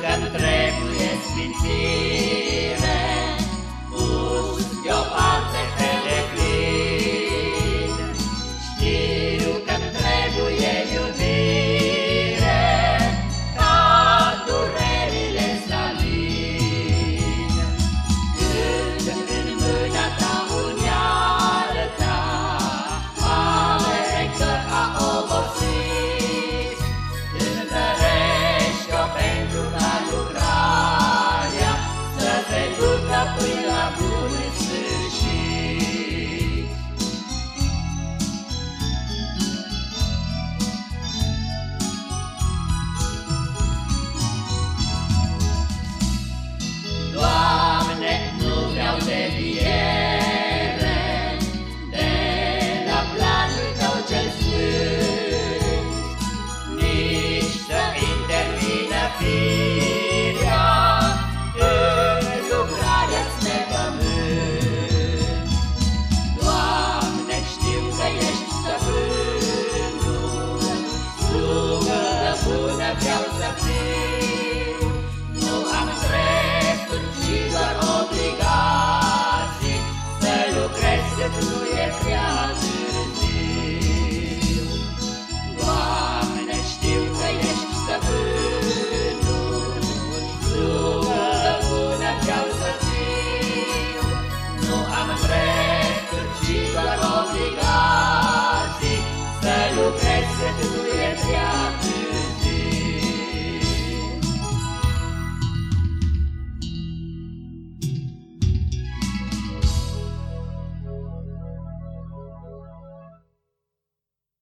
că trebuie sfințit.